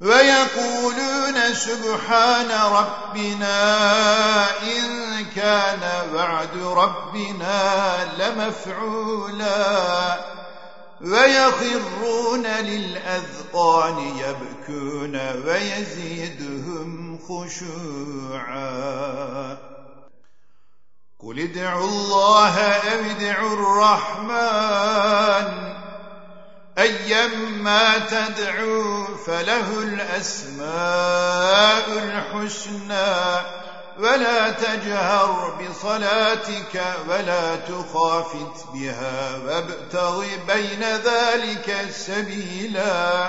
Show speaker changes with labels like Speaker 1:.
Speaker 1: ويقولون سبحان ربنا إن كان وعد ربنا لمفعولا. ويخرون للأذقان يبكون ويزيدهم خشوعا. قل ادعوا الله أو ادعوا الرحمن. أيما تدعوا فله الأسماء الحسنى ولا تجهر بصلاتك ولا تخافت بها وابتغ بين ذلك سبيلا